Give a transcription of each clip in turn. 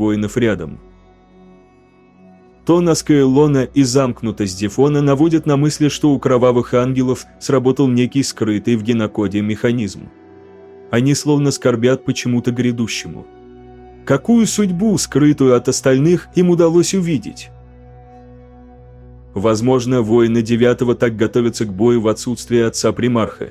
воинов рядом. Тон Аскаэлона и замкнутость Дефона наводят на мысли, что у кровавых ангелов сработал некий скрытый в генокоде механизм. Они словно скорбят почему-то грядущему. Какую судьбу, скрытую от остальных, им удалось увидеть? Возможно, воины девятого так готовятся к бою в отсутствие отца примарха.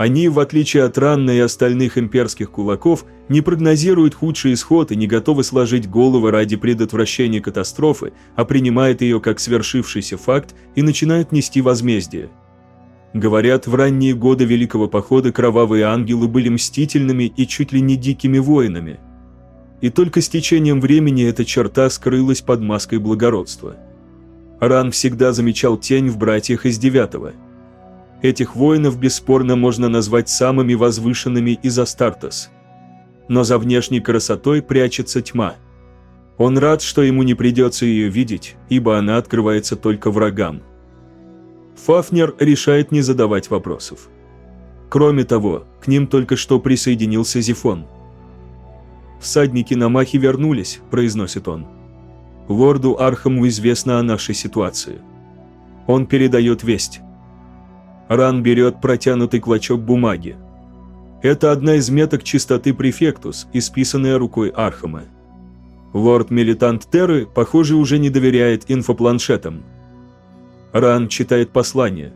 Они, в отличие от Ранна и остальных имперских кулаков, не прогнозируют худший исход и не готовы сложить головы ради предотвращения катастрофы, а принимают ее как свершившийся факт и начинают нести возмездие. Говорят, в ранние годы Великого Похода кровавые ангелы были мстительными и чуть ли не дикими воинами. И только с течением времени эта черта скрылась под маской благородства. Ран всегда замечал тень в братьях из девятого. Этих воинов бесспорно можно назвать самыми возвышенными из Астартес. Но за внешней красотой прячется тьма. Он рад, что ему не придется ее видеть, ибо она открывается только врагам. Фафнер решает не задавать вопросов. Кроме того, к ним только что присоединился Зифон. «Всадники на Махе вернулись», – произносит он. Лорду Архаму известно о нашей ситуации. Он передает весть. Ранн берет протянутый клочок бумаги. Это одна из меток чистоты префектус, исписанная рукой Архама. Лорд-милитант Терры, похоже, уже не доверяет инфопланшетам. Ранн читает послание.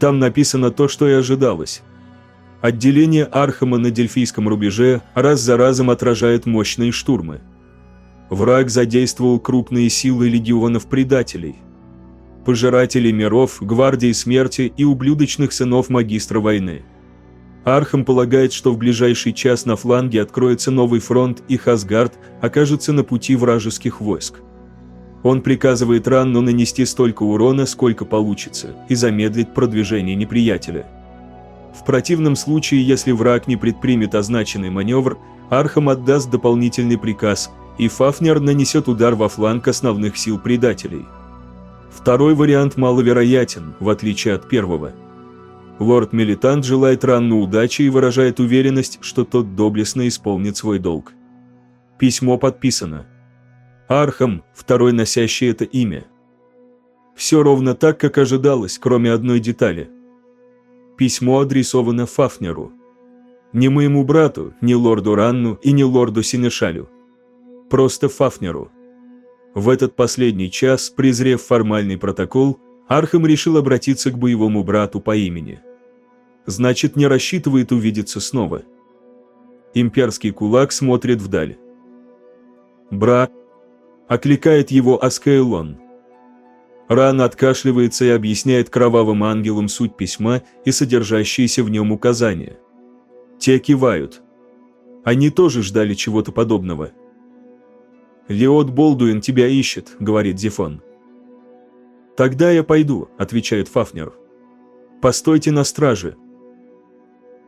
Там написано то, что и ожидалось. Отделение Архама на Дельфийском рубеже раз за разом отражает мощные штурмы. Враг задействовал крупные силы легионов-предателей. Пожиратели миров, гвардии смерти и ублюдочных сынов магистра войны. Архам полагает, что в ближайший час на фланге откроется новый фронт и Хасгард окажется на пути вражеских войск. Он приказывает Ранну нанести столько урона, сколько получится, и замедлить продвижение неприятеля. В противном случае, если враг не предпримет означенный маневр, Архам отдаст дополнительный приказ – и Фафнер нанесет удар во фланг основных сил предателей. Второй вариант маловероятен, в отличие от первого. Лорд-милитант желает Ранну удачи и выражает уверенность, что тот доблестно исполнит свой долг. Письмо подписано. Архам, второй носящий это имя. Все ровно так, как ожидалось, кроме одной детали. Письмо адресовано Фафнеру. Не моему брату, не лорду Ранну и не лорду-сенешалю, просто Фафнеру. В этот последний час, презрев формальный протокол, Архам решил обратиться к боевому брату по имени. Значит, не рассчитывает увидеться снова. Имперский кулак смотрит вдаль. «Бра!» – окликает его Аскейлон. Ран откашливается и объясняет кровавым ангелам суть письма и содержащиеся в нем указания. Те кивают. Они тоже ждали чего-то подобного – «Леот Болдуин тебя ищет», — говорит Зефон. «Тогда я пойду», — отвечает Фафнер. «Постойте на страже».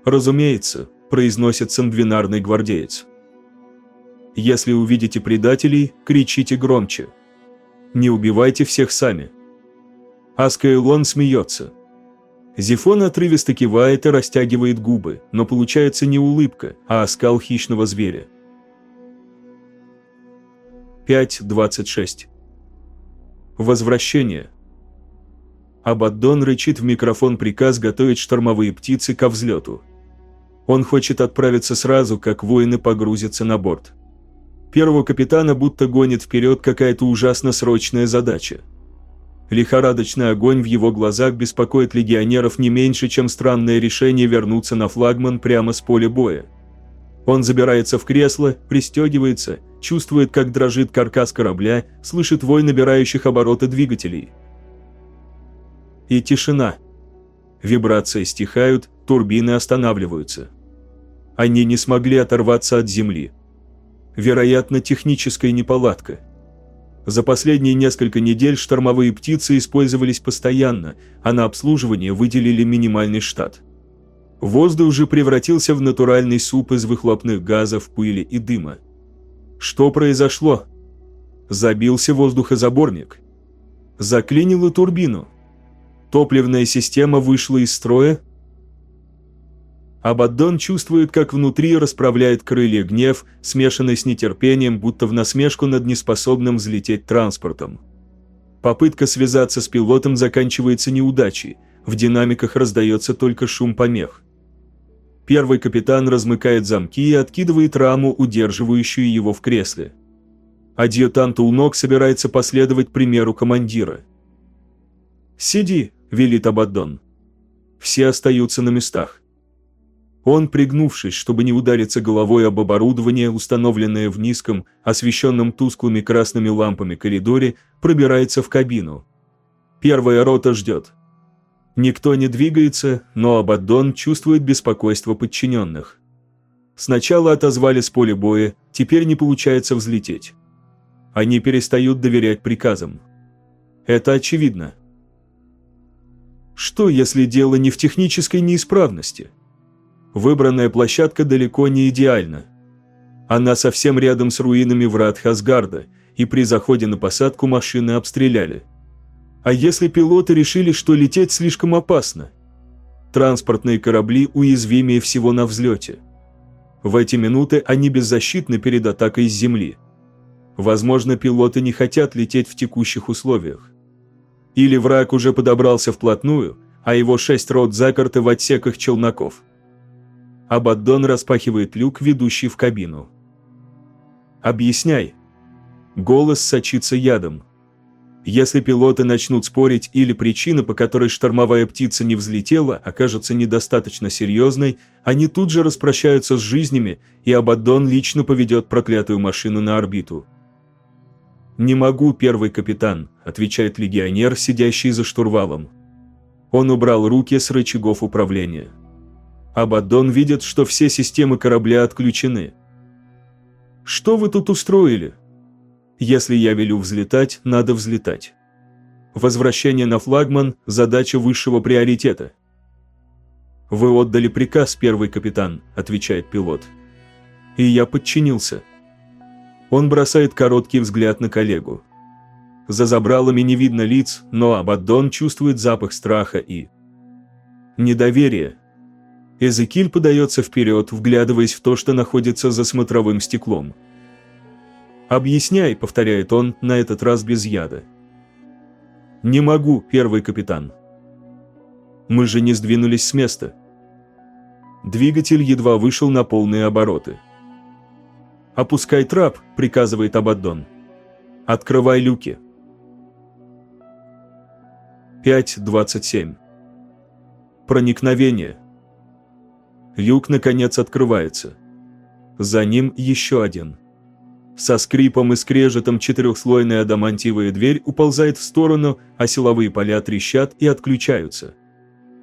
«Разумеется», — произносит сангвинарный гвардеец. «Если увидите предателей, кричите громче. Не убивайте всех сами». Аскаэлон смеется. Зефон отрывисто кивает и растягивает губы, но получается не улыбка, а оскал хищного зверя. 5.26. Возвращение. Абаддон рычит в микрофон приказ готовить штормовые птицы ко взлету. Он хочет отправиться сразу, как воины погрузятся на борт. Первого капитана будто гонит вперед какая-то ужасно срочная задача. Лихорадочный огонь в его глазах беспокоит легионеров не меньше, чем странное решение вернуться на флагман прямо с поля боя. Он забирается в кресло, пристегивается, чувствует, как дрожит каркас корабля, слышит вой набирающих обороты двигателей. И тишина. Вибрации стихают, турбины останавливаются. Они не смогли оторваться от земли. Вероятно, техническая неполадка. За последние несколько недель штормовые птицы использовались постоянно, а на обслуживание выделили минимальный штат. Воздух уже превратился в натуральный суп из выхлопных газов, пыли и дыма. Что произошло? Забился воздухозаборник. Заклинило турбину. Топливная система вышла из строя. Абаддон чувствует, как внутри расправляет крылья гнев, смешанный с нетерпением, будто в насмешку над неспособным взлететь транспортом. Попытка связаться с пилотом заканчивается неудачей, в динамиках раздается только шум помех. Первый капитан размыкает замки и откидывает раму, удерживающую его в кресле. Адъютант у ног собирается последовать примеру командира. «Сиди», – велит Абаддон. Все остаются на местах. Он, пригнувшись, чтобы не удариться головой об оборудование, установленное в низком, освещенном тусклыми красными лампами коридоре, пробирается в кабину. Первая рота ждет. Никто не двигается, но Абаддон чувствует беспокойство подчиненных. Сначала отозвали с поля боя, теперь не получается взлететь. Они перестают доверять приказам. Это очевидно. Что, если дело не в технической неисправности? Выбранная площадка далеко не идеальна. Она совсем рядом с руинами врат Хасгарда, и при заходе на посадку машины обстреляли. А если пилоты решили, что лететь слишком опасно? Транспортные корабли уязвимее всего на взлете. В эти минуты они беззащитны перед атакой с земли. Возможно, пилоты не хотят лететь в текущих условиях. Или враг уже подобрался вплотную, а его шесть рот заперты в отсеках челноков. Абаддон распахивает люк, ведущий в кабину. «Объясняй». Голос сочится ядом. Если пилоты начнут спорить или причина, по которой штормовая птица не взлетела, окажется недостаточно серьезной, они тут же распрощаются с жизнями, и Абаддон лично поведет проклятую машину на орбиту. «Не могу, первый капитан», – отвечает легионер, сидящий за штурвалом. Он убрал руки с рычагов управления. Абаддон видит, что все системы корабля отключены. «Что вы тут устроили?» «Если я велю взлетать, надо взлетать. Возвращение на флагман – задача высшего приоритета». «Вы отдали приказ, первый капитан», – отвечает пилот. «И я подчинился». Он бросает короткий взгляд на коллегу. За забралами не видно лиц, но Абаддон чувствует запах страха и... недоверия, Эзекиль подается вперед, вглядываясь в то, что находится за смотровым стеклом. «Объясняй», — повторяет он, на этот раз без яда. «Не могу, первый капитан». «Мы же не сдвинулись с места». Двигатель едва вышел на полные обороты. «Опускай трап», — приказывает Абаддон. «Открывай люки». 5.27 Проникновение. Люк, наконец, открывается. За ним еще один. Со скрипом и скрежетом четырехслойная адамантиевая дверь уползает в сторону, а силовые поля трещат и отключаются.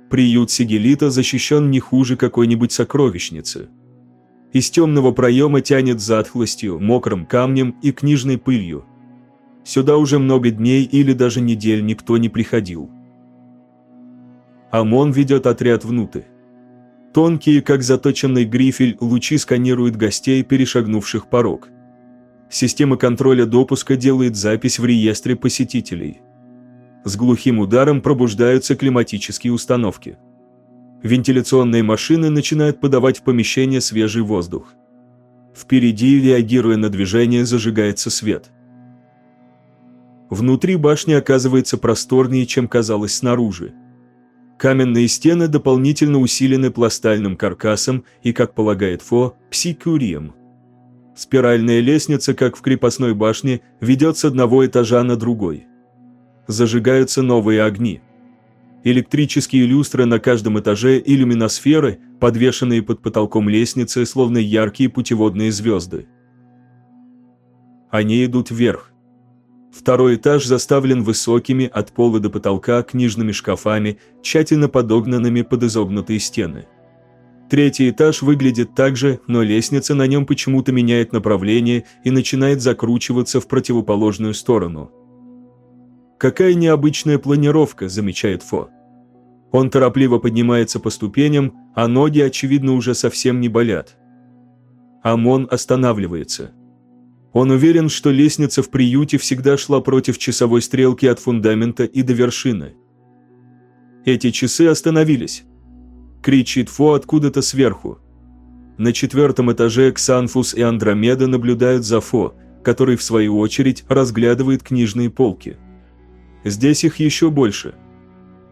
Приют Сигелита защищен не хуже какой-нибудь сокровищницы. Из темного проема тянет затхлостью, мокрым камнем и книжной пылью. Сюда уже много дней или даже недель никто не приходил. ОМОН ведет отряд внутрь. Тонкие, как заточенный грифель, лучи сканируют гостей, перешагнувших порог. Система контроля допуска делает запись в реестре посетителей. С глухим ударом пробуждаются климатические установки. Вентиляционные машины начинают подавать в помещение свежий воздух. Впереди, реагируя на движение, зажигается свет. Внутри башни оказывается просторнее, чем казалось снаружи. Каменные стены дополнительно усилены пластальным каркасом и, как полагает Фо, псикурием. Спиральная лестница, как в крепостной башне, ведет с одного этажа на другой. Зажигаются новые огни. Электрические люстры на каждом этаже и люминосферы, подвешенные под потолком лестницы, словно яркие путеводные звезды. Они идут вверх. Второй этаж заставлен высокими от пола до потолка книжными шкафами, тщательно подогнанными под изогнутые стены. Третий этаж выглядит так же, но лестница на нем почему-то меняет направление и начинает закручиваться в противоположную сторону. «Какая необычная планировка», – замечает Фо. Он торопливо поднимается по ступеням, а ноги, очевидно, уже совсем не болят. Амон останавливается. Он уверен, что лестница в приюте всегда шла против часовой стрелки от фундамента и до вершины. Эти часы остановились. Кричит Фо откуда-то сверху. На четвертом этаже Ксанфус и Андромеда наблюдают за Фо, который, в свою очередь, разглядывает книжные полки. Здесь их еще больше.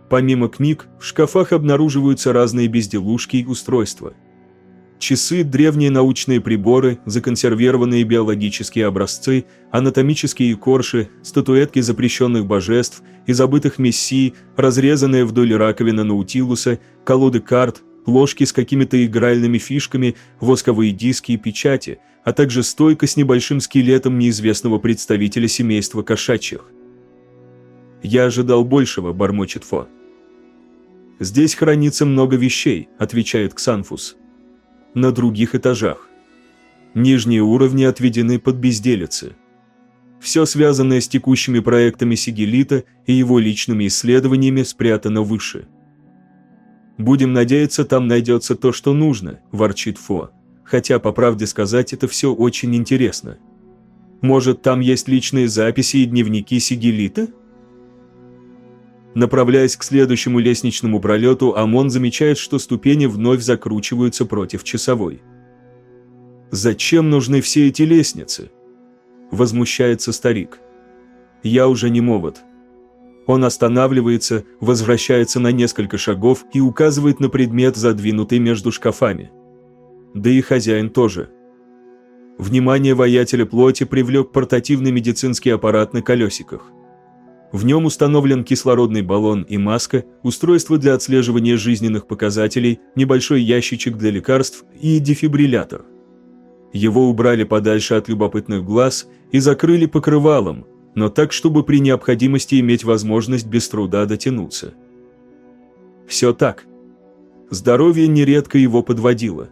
Помимо книг, в шкафах обнаруживаются разные безделушки и устройства. Часы, древние научные приборы, законсервированные биологические образцы, анатомические корши, статуэтки запрещенных божеств и забытых мессий, разрезанные вдоль раковины Наутилуса, колоды карт, ложки с какими-то игральными фишками, восковые диски и печати, а также стойка с небольшим скелетом неизвестного представителя семейства кошачьих. «Я ожидал большего», – бормочет Фо. «Здесь хранится много вещей», – отвечает Ксанфус. «На других этажах. Нижние уровни отведены под безделицы. Все связанное с текущими проектами Сигелита и его личными исследованиями спрятано выше». «Будем надеяться, там найдется то, что нужно», – ворчит Фо. «Хотя, по правде сказать, это все очень интересно. Может, там есть личные записи и дневники Сигелита?» Направляясь к следующему лестничному пролету, Амон замечает, что ступени вновь закручиваются против часовой. «Зачем нужны все эти лестницы?» Возмущается старик. «Я уже не молод. Он останавливается, возвращается на несколько шагов и указывает на предмет, задвинутый между шкафами. Да и хозяин тоже. Внимание воятеля плоти привлек портативный медицинский аппарат на колесиках. В нем установлен кислородный баллон и маска, устройство для отслеживания жизненных показателей, небольшой ящичек для лекарств и дефибриллятор. Его убрали подальше от любопытных глаз и закрыли покрывалом, но так, чтобы при необходимости иметь возможность без труда дотянуться. Все так. Здоровье нередко его подводило.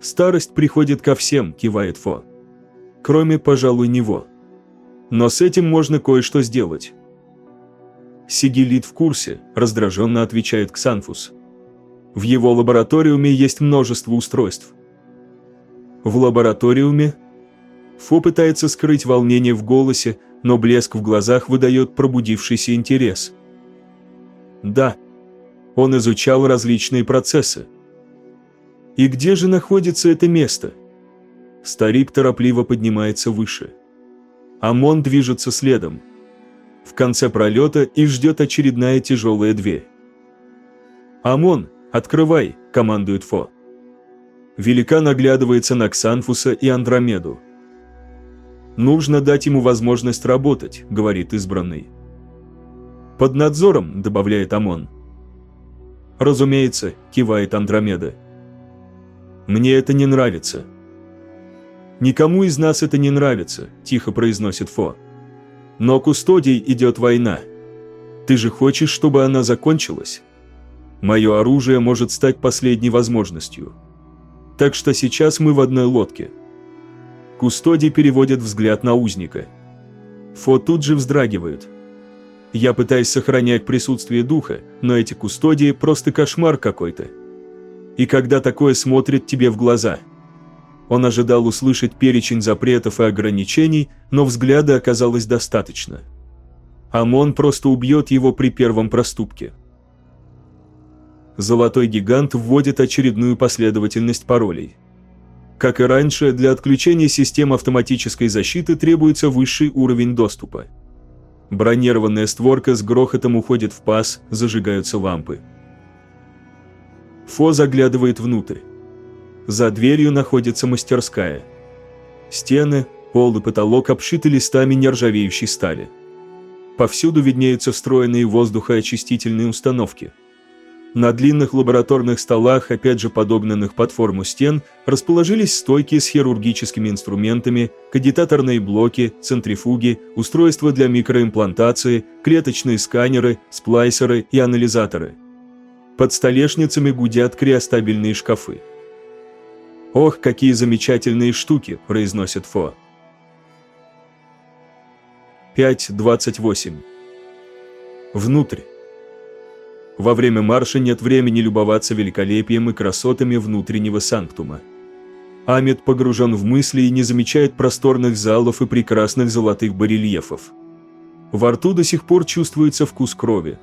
«Старость приходит ко всем», – кивает Фо. «Кроме, пожалуй, него. Но с этим можно кое-что сделать». «Сигелит в курсе», – раздраженно отвечает Ксанфус. «В его лабораториуме есть множество устройств». «В лабораториуме?» Фо пытается скрыть волнение в голосе, но блеск в глазах выдает пробудившийся интерес. Да, он изучал различные процессы. И где же находится это место? Старик торопливо поднимается выше. Амон движется следом. В конце пролета и ждет очередная тяжелая дверь. «Амон, открывай!» – командует Фо. Великан оглядывается на Ксанфуса и Андромеду. «Нужно дать ему возможность работать», — говорит избранный. «Под надзором», — добавляет Амон. «Разумеется», — кивает Андромеда. «Мне это не нравится». «Никому из нас это не нравится», – тихо произносит Фо. «Но кустодий идет война. Ты же хочешь, чтобы она закончилась? Мое оружие может стать последней возможностью. Так что сейчас мы в одной лодке. Кустодий переводит взгляд на узника. Фо тут же вздрагивает. Я пытаюсь сохранять присутствие духа, но эти кустодии просто кошмар какой-то. И когда такое смотрит тебе в глаза. Он ожидал услышать перечень запретов и ограничений, но взгляда оказалось достаточно. Амон просто убьет его при первом проступке. Золотой гигант вводит очередную последовательность паролей. Как и раньше, для отключения систем автоматической защиты требуется высший уровень доступа. Бронированная створка с грохотом уходит в паз, зажигаются лампы. Фо заглядывает внутрь. За дверью находится мастерская. Стены, пол и потолок обшиты листами нержавеющей стали. Повсюду виднеются встроенные воздухоочистительные установки – на длинных лабораторных столах, опять же подогнанных под форму стен, расположились стойки с хирургическими инструментами, кадитаторные блоки, центрифуги, устройства для микроимплантации, клеточные сканеры, сплайсеры и анализаторы. Под столешницами гудят криостабильные шкафы. «Ох, какие замечательные штуки!» – произносит Фо. 5.28 Внутрь. Во время марша нет времени любоваться великолепием и красотами внутреннего санктума. Амид погружен в мысли и не замечает просторных залов и прекрасных золотых барельефов. Во рту до сих пор чувствуется вкус крови.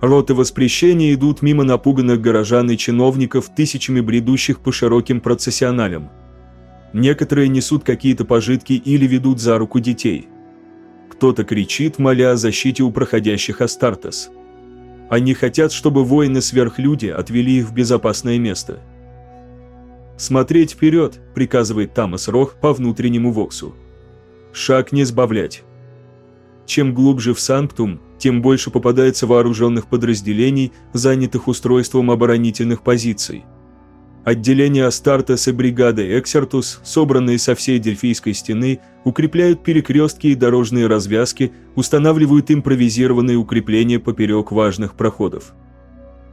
Роты воспрещения идут мимо напуганных горожан и чиновников, тысячами бредущих по широким процессионалям. Некоторые несут какие-то пожитки или ведут за руку детей. Кто-то кричит, моля о защите у проходящих Астартес. Они хотят, чтобы воины-сверхлюди отвели их в безопасное место. «Смотреть вперед», – приказывает Тамас Рох по внутреннему воксу. «Шаг не сбавлять». Чем глубже в Санктум, тем больше попадается вооруженных подразделений, занятых устройством оборонительных позиций. Отделения Астартес и бригады Эксертус, собранные со всей Дельфийской стены, укрепляют перекрестки и дорожные развязки, устанавливают импровизированные укрепления поперек важных проходов.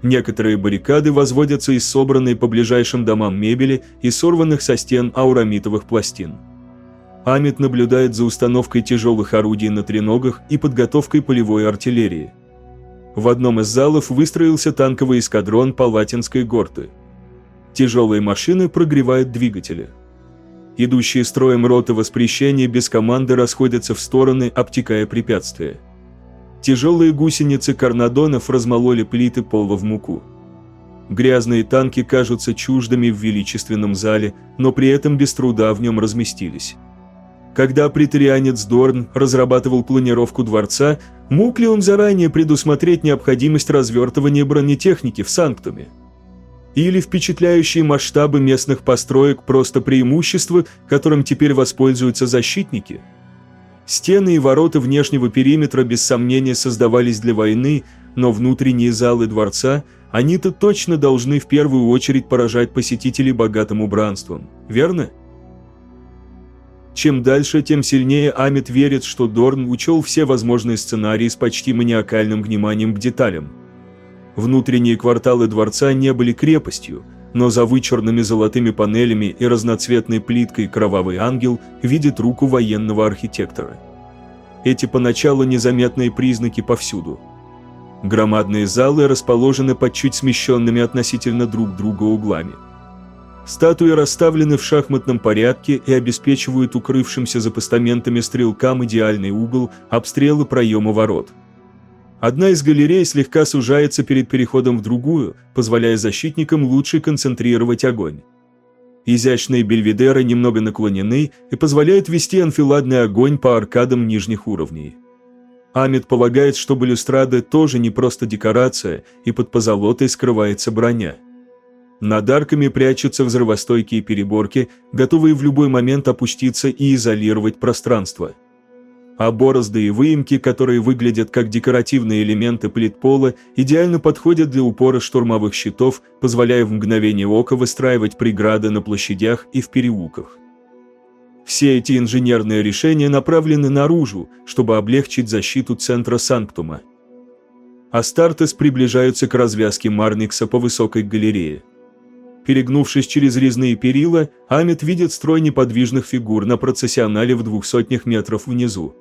Некоторые баррикады возводятся из собранной по ближайшим домам мебели и сорванных со стен аурамитовых пластин. Амит наблюдает за установкой тяжелых орудий на треногах и подготовкой полевой артиллерии. В одном из залов выстроился танковый эскадрон Палатинской горты. Тяжелые машины прогревают двигатели. Идущие строем роты воспрещения без команды расходятся в стороны, обтекая препятствия. Тяжелые гусеницы карнадонов размололи плиты пола в муку. Грязные танки кажутся чуждыми в величественном зале, но при этом без труда в нем разместились. Когда притарианец Дорн разрабатывал планировку дворца, мог ли он заранее предусмотреть необходимость развертывания бронетехники в Санктуме? Или впечатляющие масштабы местных построек просто преимущество, которым теперь воспользуются защитники? Стены и ворота внешнего периметра без сомнения создавались для войны, но внутренние залы дворца, они-то точно должны в первую очередь поражать посетителей богатым убранством, верно? Чем дальше, тем сильнее Амит верит, что Дорн учел все возможные сценарии с почти маниакальным вниманием к деталям. Внутренние кварталы дворца не были крепостью, но за вычурными золотыми панелями и разноцветной плиткой кровавый ангел видит руку военного архитектора. Эти поначалу незаметные признаки повсюду. Громадные залы расположены под чуть смещенными относительно друг друга углами. Статуи расставлены в шахматном порядке и обеспечивают укрывшимся за постаментами стрелкам идеальный угол обстрела проема ворот. Одна из галерей слегка сужается перед переходом в другую, позволяя защитникам лучше концентрировать огонь. Изящные бельведеры немного наклонены и позволяют вести анфиладный огонь по аркадам нижних уровней. Амит полагает, что балюстрады тоже не просто декорация, и под позолотой скрывается броня. Над арками прячутся взрывостойкие переборки, готовые в любой момент опуститься и изолировать пространство. А борозды и выемки, которые выглядят как декоративные элементы плит пола, идеально подходят для упора штурмовых щитов, позволяя в мгновение ока выстраивать преграды на площадях и в переулках. Все эти инженерные решения направлены наружу, чтобы облегчить защиту центра Санктума. Астартес приближаются к развязке Марникса по высокой галерее. Перегнувшись через резные перила, Амит видит строй неподвижных фигур на процессионале в двух сотнях метров внизу.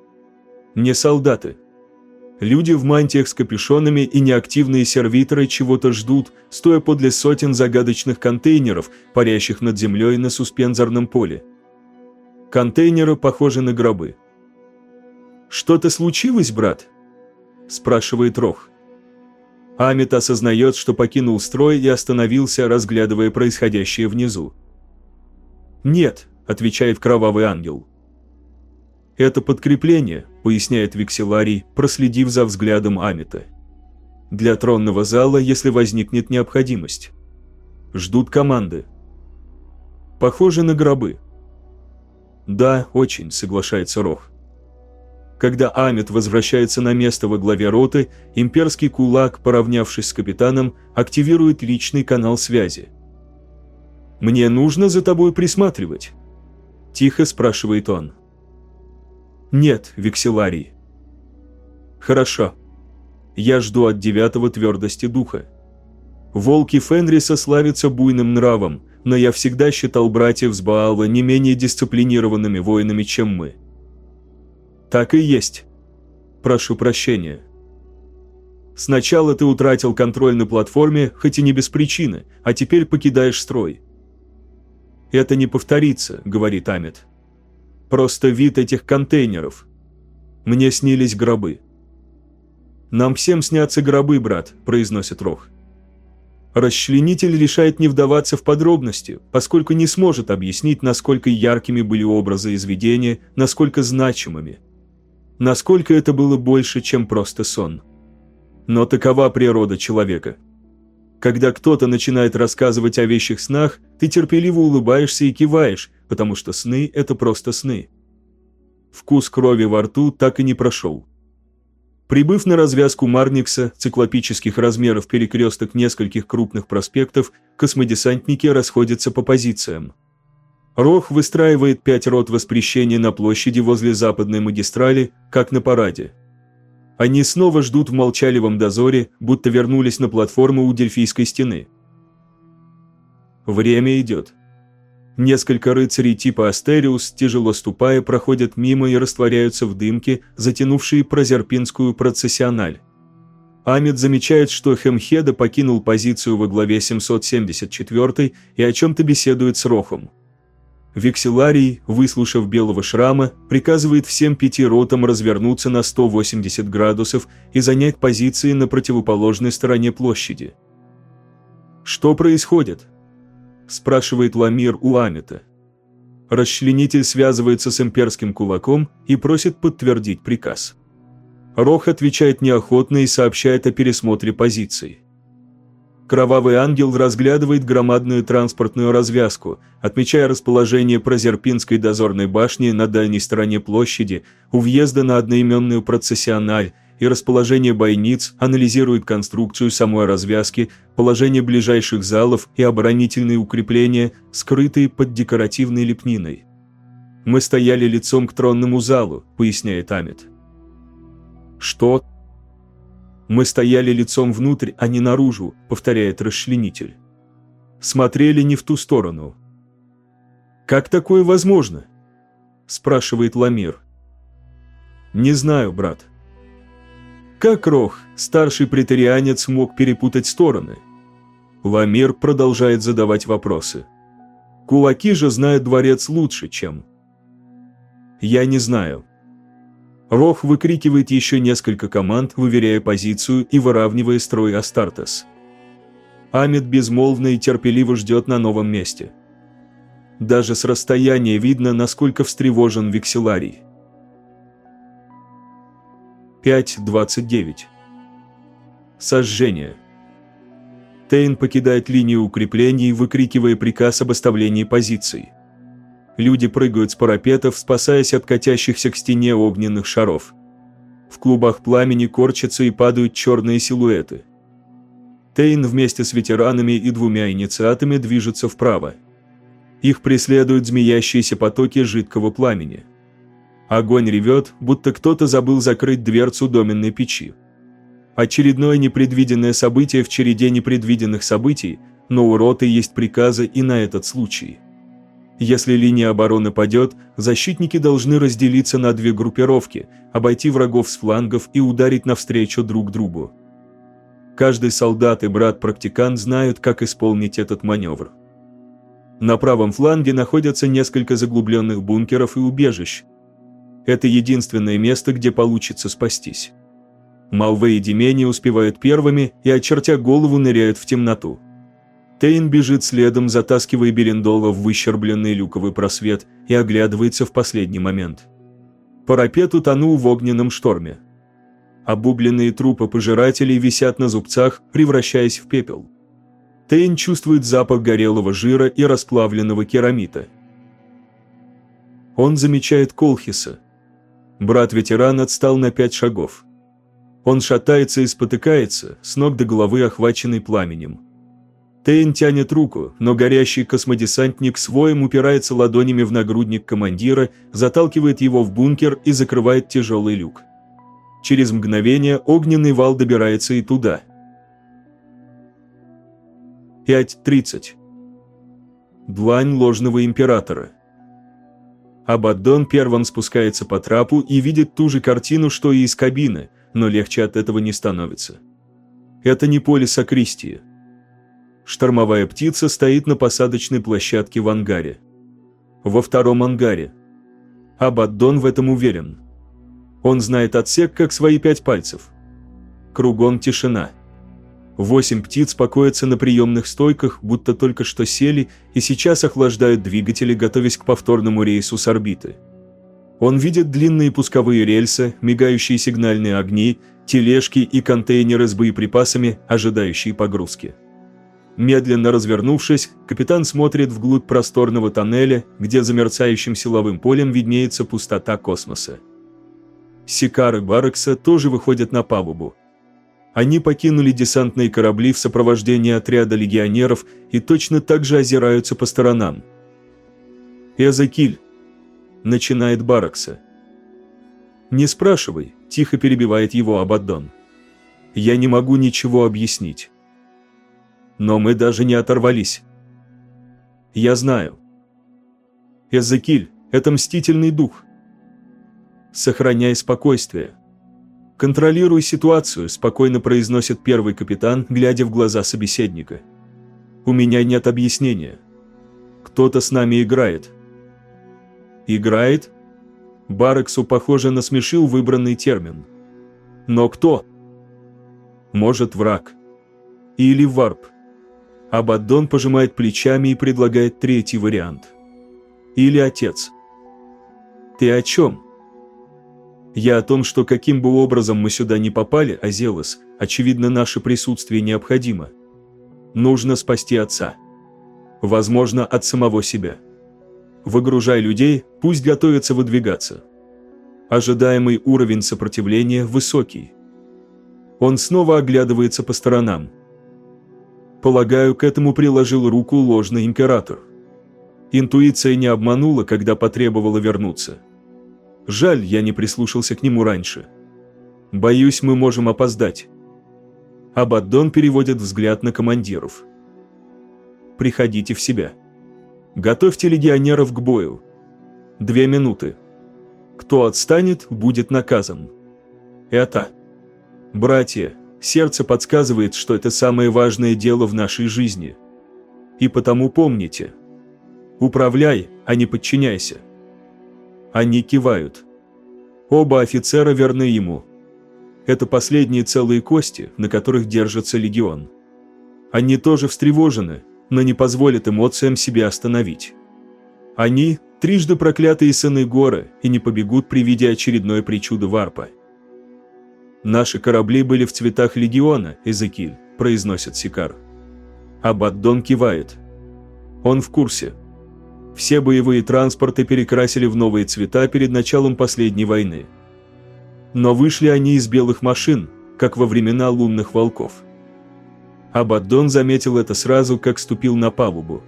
Не солдаты. Люди в мантиях с капюшонами и неактивные сервиторы чего-то ждут, стоя подле сотен загадочных контейнеров, парящих над землей на суспензорном поле. Контейнеры похожи на гробы. «Что-то случилось, брат?» – спрашивает Рох. Амит осознает, что покинул строй и остановился, разглядывая происходящее внизу. «Нет», – отвечает кровавый ангел. «Это подкрепление», – поясняет Викселарий, проследив за взглядом Амита. «Для тронного зала, если возникнет необходимость. Ждут команды. Похоже на гробы». «Да, очень», – соглашается Рох. Когда Амит возвращается на место во главе роты, имперский кулак, поравнявшись с капитаном, активирует личный канал связи. «Мне нужно за тобой присматривать?» – тихо спрашивает он. «Нет, Викселарий». «Хорошо. Я жду от девятого твердости духа. Волки Фенриса славятся буйным нравом, но я всегда считал братьев с Баала не менее дисциплинированными воинами, чем мы». Так и есть. Прошу прощения. Сначала ты утратил контроль на платформе, хоть и не без причины, а теперь покидаешь строй. Это не повторится, говорит Амит. Просто вид этих контейнеров. Мне снились гробы. «Нам всем снятся гробы, брат», – произносит Рох. Расчленитель решает не вдаваться в подробности, поскольку не сможет объяснить, насколько яркими были образы из видения, насколько значимыми. Насколько это было больше, чем просто сон. Но такова природа человека. Когда кто-то начинает рассказывать о вещих снах, ты терпеливо улыбаешься и киваешь, потому что сны – это просто сны. Вкус крови во рту так и не прошел. Прибыв на развязку Марникса, циклопических размеров перекресток нескольких крупных проспектов, космодесантники расходятся по позициям. Рох выстраивает пять рот воспрещения на площади возле западной магистрали, как на параде. Они снова ждут в молчаливом дозоре, будто вернулись на платформу у Дельфийской стены. Время идет. Несколько рыцарей типа Астериус, тяжело ступая, проходят мимо и растворяются в дымке, затянувшие прозерпинскую процессиональ. Амид замечает, что Хемхеда покинул позицию во главе 774 и о чем-то беседует с Рохом. Векселарий, выслушав белого шрама, приказывает всем пяти ротам развернуться на 180 градусов и занять позиции на противоположной стороне площади. «Что происходит?» – спрашивает Ламир у Амита. Расчленитель связывается с имперским кулаком и просит подтвердить приказ. Рох отвечает неохотно и сообщает о пересмотре позиций. Кровавый ангел разглядывает громадную транспортную развязку, отмечая расположение Прозерпинской дозорной башни на дальней стороне площади, у въезда на одноименную процессиональ и расположение бойниц, анализирует конструкцию самой развязки, положение ближайших залов и оборонительные укрепления, скрытые под декоративной лепниной. «Мы стояли лицом к тронному залу», — поясняет Амит. «Что?» Мы стояли лицом внутрь, а не наружу, повторяет расчленитель. Смотрели не в ту сторону. Как такое возможно? спрашивает Ламир. Не знаю, брат. Как Рох, старший претарианец, мог перепутать стороны? Ламир продолжает задавать вопросы. Кулаки же знают дворец лучше, чем... Я не знаю, Рох выкрикивает еще несколько команд, выверяя позицию и выравнивая строй Астартес. Амид безмолвно и терпеливо ждет на новом месте. Даже с расстояния видно, насколько встревожен Викселарий. 5.29 Сожжение Тейн покидает линию укреплений, выкрикивая приказ об оставлении позиций. Люди прыгают с парапетов, спасаясь от катящихся к стене огненных шаров. В клубах пламени корчатся и падают черные силуэты. Тейн вместе с ветеранами и двумя инициатами движется вправо. Их преследуют змеящиеся потоки жидкого пламени. Огонь ревет, будто кто-то забыл закрыть дверцу доменной печи. Очередное непредвиденное событие в череде непредвиденных событий, но у роты есть приказы и на этот случай. Если линия обороны падет, защитники должны разделиться на две группировки, обойти врагов с флангов и ударить навстречу друг другу. Каждый солдат и брат-практикант знают, как исполнить этот маневр. На правом фланге находятся несколько заглубленных бункеров и убежищ. Это единственное место, где получится спастись. Малве и Демени успевают первыми и, очертя голову, ныряют в темноту. Тейн бежит следом, затаскивая Берендола в выщербленный люковый просвет и оглядывается в последний момент. Парапет утонул в огненном шторме. Обугленные трупы пожирателей висят на зубцах, превращаясь в пепел. Тейн чувствует запах горелого жира и расплавленного керамита. Он замечает Колхиса. Брат-ветеран отстал на пять шагов. Он шатается и спотыкается, с ног до головы охваченный пламенем. Тейн тянет руку, но горящий космодесантник своим упирается ладонями в нагрудник командира, заталкивает его в бункер и закрывает тяжелый люк. Через мгновение огненный вал добирается и туда. 5.30. Длань ложного императора. Абаддон первым спускается по трапу и видит ту же картину, что и из кабины, но легче от этого не становится. Это не поле Сокристии. Штормовая птица стоит на посадочной площадке в ангаре. Во втором ангаре. Абаддон в этом уверен. Он знает отсек как свои пять пальцев. Кругом тишина. Восемь птиц покоятся на приемных стойках, будто только что сели, и сейчас охлаждают двигатели, готовясь к повторному рейсу с орбиты. Он видит длинные пусковые рельсы, мигающие сигнальные огни, тележки и контейнеры с боеприпасами, ожидающие погрузки. Медленно развернувшись, капитан смотрит вглубь просторного тоннеля, где за мерцающим силовым полем виднеется пустота космоса. Сикары Барекса тоже выходят на палубу. Они покинули десантные корабли в сопровождении отряда легионеров и точно так же озираются по сторонам. «Эзекиль!» – начинает Баракса. «Не спрашивай», – тихо перебивает его Абаддон. «Я не могу ничего объяснить». Но мы даже не оторвались. Я знаю. Эзекиль – это мстительный дух. Сохраняй спокойствие. Контролируй ситуацию, спокойно произносит первый капитан, глядя в глаза собеседника. У меня нет объяснения. Кто-то с нами играет. Играет? Барексу, похоже, насмешил выбранный термин. Но кто? Может, враг. Или варп. Абаддон пожимает плечами и предлагает третий вариант. Или отец. Ты о чем? Я о том, что каким бы образом мы сюда не попали, Азелос, очевидно, наше присутствие необходимо. Нужно спасти отца. Возможно, от самого себя. Выгружай людей, пусть готовятся выдвигаться. Ожидаемый уровень сопротивления высокий. Он снова оглядывается по сторонам. Полагаю, к этому приложил руку ложный император. Интуиция не обманула, когда потребовала вернуться. Жаль, я не прислушался к нему раньше. Боюсь, мы можем опоздать. Абаддон переводит взгляд на командиров. Приходите в себя. Готовьте легионеров к бою. Две минуты. Кто отстанет, будет наказан. Это... Братья, Сердце подсказывает, что это самое важное дело в нашей жизни. И потому помните. Управляй, а не подчиняйся. Они кивают. Оба офицера верны ему. Это последние целые кости, на которых держится легион. Они тоже встревожены, но не позволят эмоциям себя остановить. Они – трижды проклятые сыны горы и не побегут при виде очередной причуды варпа. «Наши корабли были в цветах легиона, Эзекиль», – произносит Сикар. Абаддон кивает. Он в курсе. Все боевые транспорты перекрасили в новые цвета перед началом последней войны. Но вышли они из белых машин, как во времена лунных волков. Абаддон заметил это сразу, как ступил на палубу.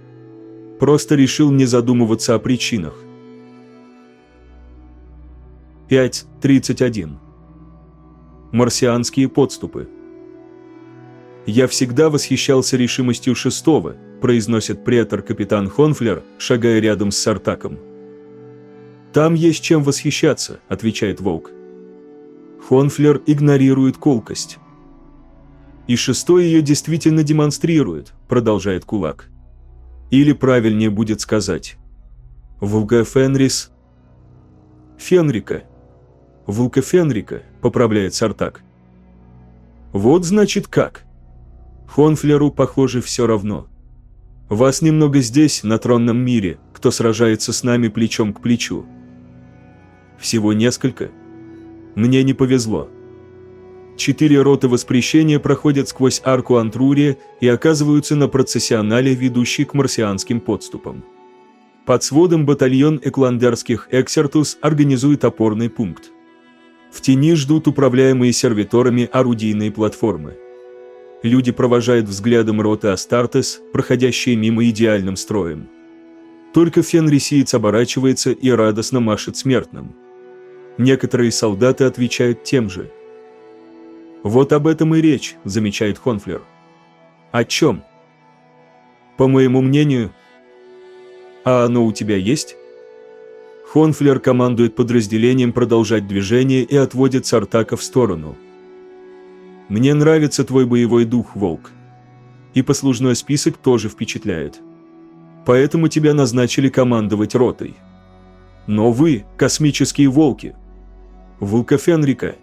Просто решил не задумываться о причинах. 5.31 марсианские подступы. «Я всегда восхищался решимостью шестого», произносит претор капитан Хонфлер, шагая рядом с Сартаком. «Там есть чем восхищаться», – отвечает Волк. Хонфлер игнорирует колкость. «И шестой ее действительно демонстрирует», – продолжает Кулак. Или правильнее будет сказать. Вулга Фенрис... Фенрика, Вулка Фенрика, поправляет Сартак. Вот значит как. Хонфлеру, похоже, все равно. Вас немного здесь, на тронном мире, кто сражается с нами плечом к плечу. Всего несколько. Мне не повезло. Четыре роты воспрещения проходят сквозь арку Антрурия и оказываются на процессионале, ведущей к марсианским подступам. Под сводом батальон экландерских «Эксертус» организует опорный пункт. В тени ждут управляемые сервиторами орудийные платформы. Люди провожают взглядом роты Астартес, проходящие мимо идеальным строем. Только фенрисиец оборачивается и радостно машет смертным. Некоторые солдаты отвечают тем же. «Вот об этом и речь», – замечает Хонфлер. «О чем?» «По моему мнению...» «А оно у тебя есть?» Хонфлер командует подразделением продолжать движение и отводит Сартака в сторону. «Мне нравится твой боевой дух, Волк. И послужной список тоже впечатляет. Поэтому тебя назначили командовать ротой. Но вы – космические волки. Вулка Фенрика.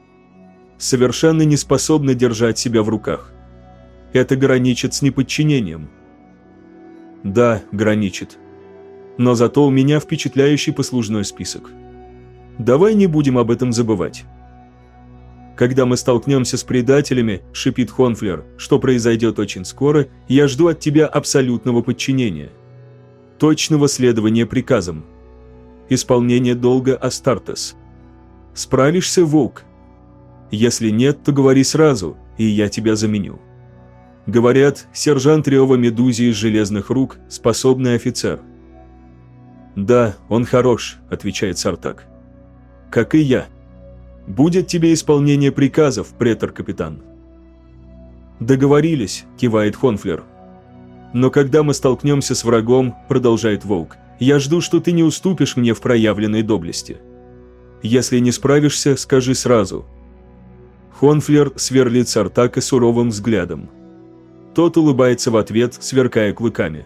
совершенно не способна держать себя в руках. Это граничит с неподчинением. Да, граничит. Но зато у меня впечатляющий послужной список. Давай не будем об этом забывать. Когда мы столкнемся с предателями, шипит Хонфлер, что произойдет очень скоро, я жду от тебя абсолютного подчинения. Точного следования приказам. Исполнение долга Астартес. Справишься, Волк? Если нет, то говори сразу, и я тебя заменю. Говорят, сержант Рева Медузи из железных рук – способный офицер. «Да, он хорош», – отвечает Сартак. «Как и я». Будет тебе исполнение приказов, претор-капитан». «Договорились», – кивает Хонфлер. «Но когда мы столкнемся с врагом», – продолжает Волк, – «я жду, что ты не уступишь мне в проявленной доблести. Если не справишься, скажи сразу». Хонфлер сверлит Сартака суровым взглядом. Тот улыбается в ответ, сверкая клыками.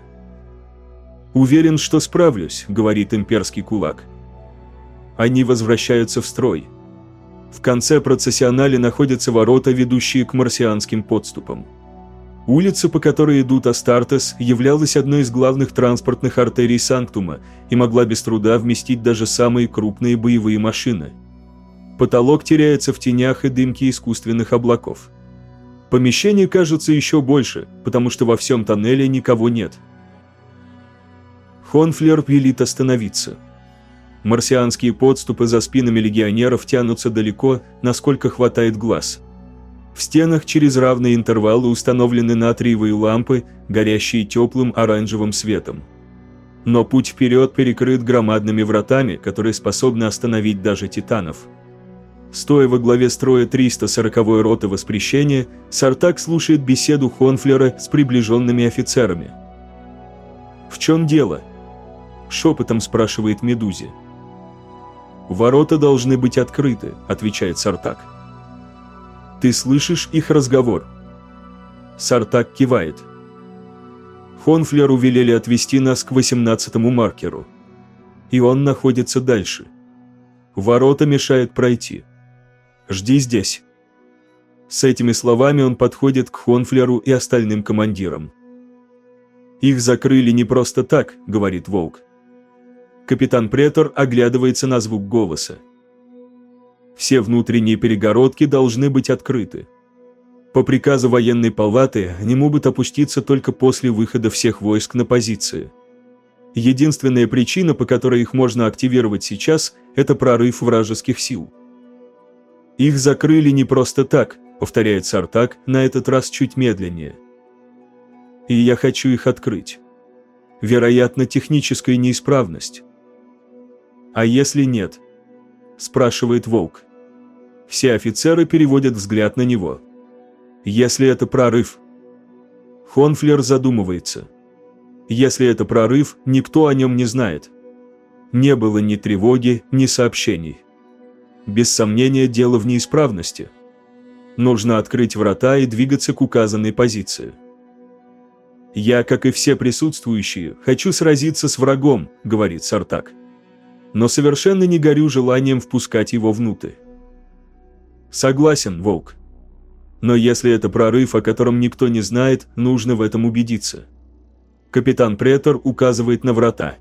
«Уверен, что справлюсь», – говорит имперский кулак. Они возвращаются в строй – в конце процессионали находятся ворота, ведущие к марсианским подступам. Улица, по которой идут Астартес, являлась одной из главных транспортных артерий Санктума и могла без труда вместить даже самые крупные боевые машины. Потолок теряется в тенях и дымке искусственных облаков. Помещения кажутся еще больше, потому что во всем тоннеле никого нет. Хонфлер велит остановиться – Марсианские подступы за спинами легионеров тянутся далеко, насколько хватает глаз. В стенах через равные интервалы установлены натриевые лампы, горящие теплым оранжевым светом. Но путь вперед перекрыт громадными вратами, которые способны остановить даже титанов. Стоя во главе строя 340-й роты воспрещения, Сартак слушает беседу Хонфлера с приближенными офицерами. «В чем дело?» – шепотом спрашивает Медузи. «Ворота должны быть открыты», – отвечает Сартак. «Ты слышишь их разговор?» Сартак кивает. Хонфлеру велели отвести нас к 18-му маркеру. И он находится дальше. Ворота мешают пройти. Жди здесь. С этими словами он подходит к Хонфлеру и остальным командирам. «Их закрыли не просто так», — говорит Волк. Капитан Претор оглядывается на звук голоса. Все внутренние перегородки должны быть открыты. По приказу военной палаты они могут опуститься только после выхода всех войск на позиции. Единственная причина, по которой их можно активировать сейчас, это прорыв вражеских сил. Их закрыли не просто так, повторяет Сартак, на этот раз чуть медленнее. И я хочу их открыть. Вероятно, техническая неисправность. «А если нет?» – спрашивает Волк. Все офицеры переводят взгляд на него. «Если это прорыв?» Хонфлер задумывается. «Если это прорыв, никто о нем не знает. Не было ни тревоги, ни сообщений. Без сомнения, дело в неисправности. Нужно открыть врата и двигаться к указанной позиции». «Я, как и все присутствующие, хочу сразиться с врагом», — говорит Сартак но совершенно не горю желанием впускать его внутрь. Согласен, Волк. Но если это прорыв, о котором никто не знает, нужно в этом убедиться. Капитан Претор указывает на врата.